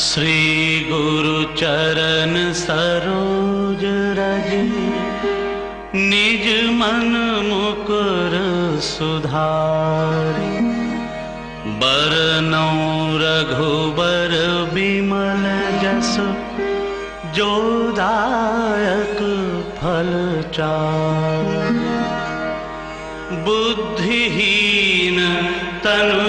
श्री गुरु चरण सरोज रज निज मन मुकुर सुधारि। बरनौ रघुबर बिमल जस जो दायक फल चार बुद्धिहीन तनु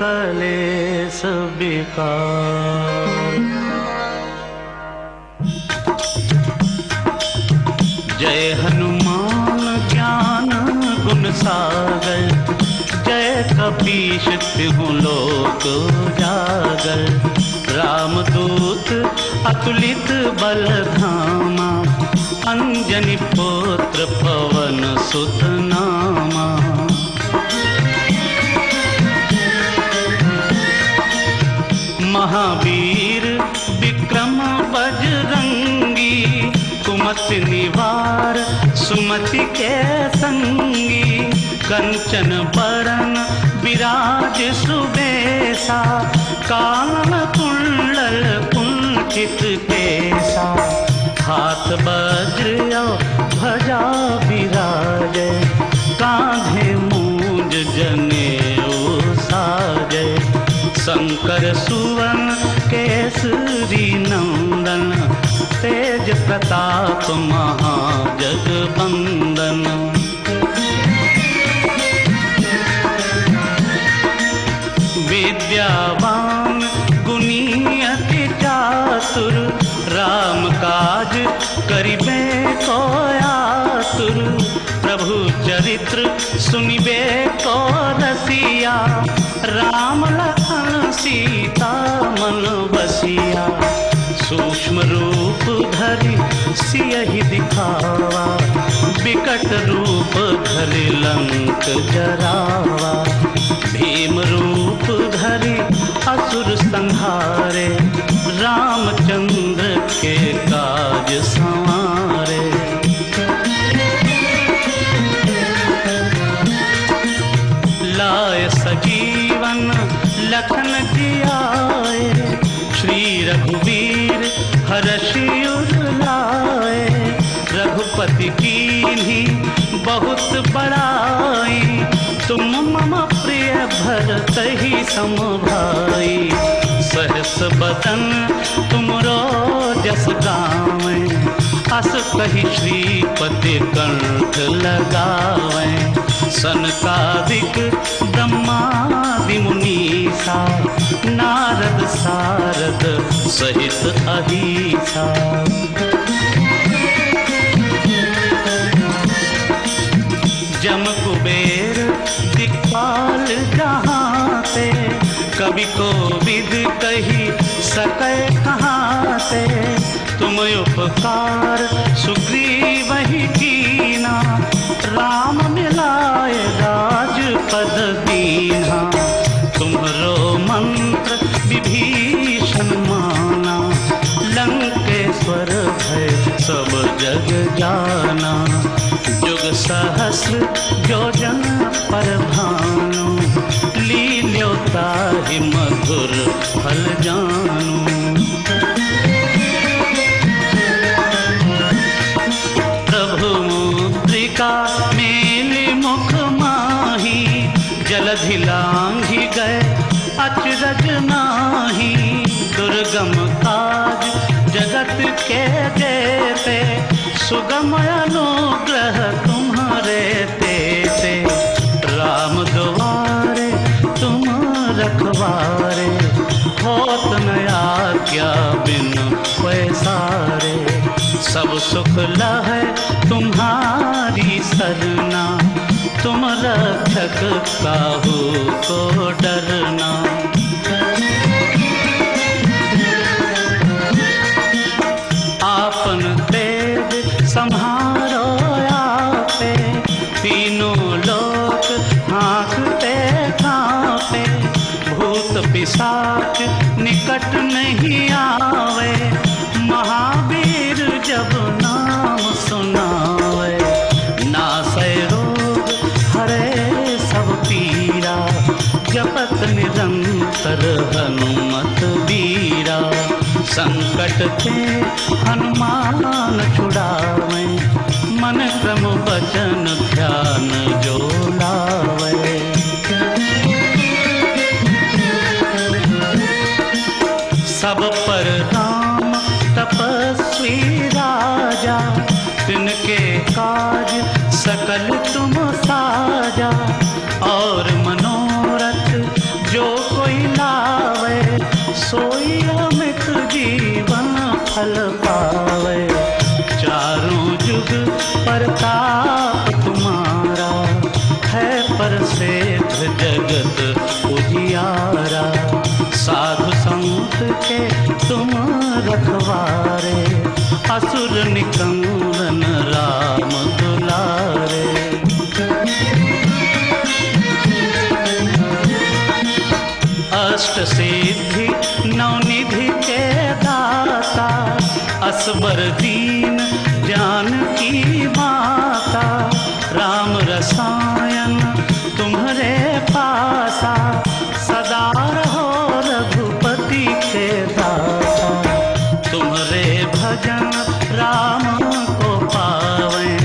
कलेस विकार जय हनुमान ज्ञान गुण सागर, जय कपीश तिहु लोक जागर। रामदूत अतुलित बल धामा अंजनी पुत्र पवन सुत कंचन बरन विराज सुबेसा, कान कुंडल कुंचित केसा। हाथ वज्र भजा विराज, कांधे मूज जने साजय शंकर सुवन केसरी नंदन, तेज प्रताप महाजगबंदन। प्रभु चरित्र सुनिबे को रसिया, राम लखन सीता मन बसिया। सूक्ष्म रूप धरि सियहि दिखावा, विकट रूप धरि लंक जरावा। लाय सजीवन लखन जियाए श्री रघुवीर हर्षि लाए रघुपति की बहुत बड़ाई। तुम मम प्रिय भरत ही समभाई। सहस बदन तुमरो जस गावे। अस कही श्रीपति कंठ लगावे। सनकादिक ब्रह्मादि मुनीसा नारद सारद सहित अहिसा। जम कुबेर दिक्पाल जहाँ से कवि को विद कही सके कहाँ से तुम उपकार सुग्रीव जग जाना जुग सहस्र योजन पर भानु। लील्योता ही मधुर फल जानू। प्रभु मुद्रिका रक्षक काहू को डरना। आपन तेज संहारो आपे, तीनों लोक हाँकते कांपे भूत संकट नहीं आवे, महावीर जब नाम सुनावे निरंतर हनुमत बीरा संकट के हनुमान छुड़ावे मन क्रम वचन अष्ट सिद्धि, नवनिधि के दाता, असबर दीन ज्ञान की माता, राम रसायन तुम्हारे पासा, सदा रहो रघुपति के दाता तुम्हारे भजन राम को पावे,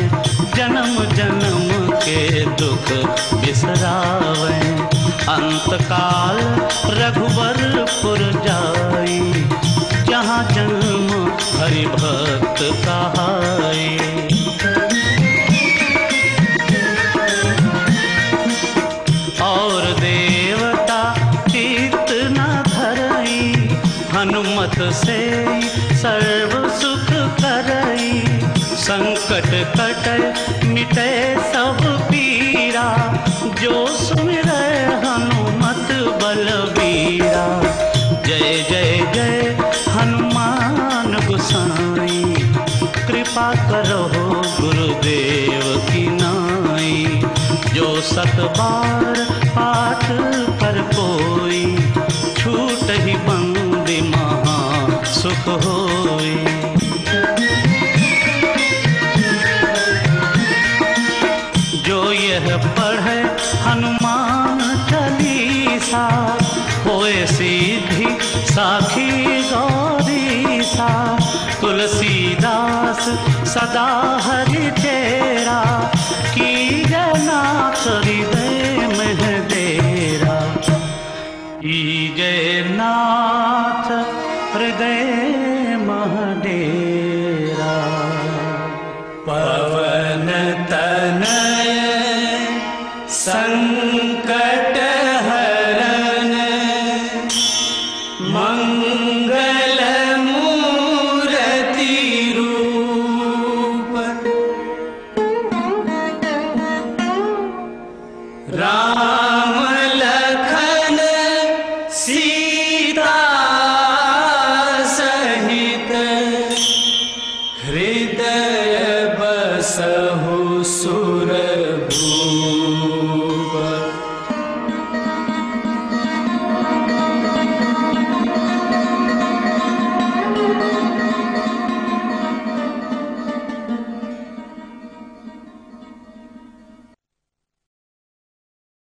जन्म जन्म के दुख बिसरावे। अंत काल रघुवरपुर जाई, जहाँ जन्म हरि भक्त और देवता चित न धरई हनुमत से जय जय जय, हनुमान गुसाई। कृपा करो गुरुदेव की नाई। जो सत बार पाठ पर कोई, छूट ही बंदी महा सुख होई। तुलसीदास सदा हरि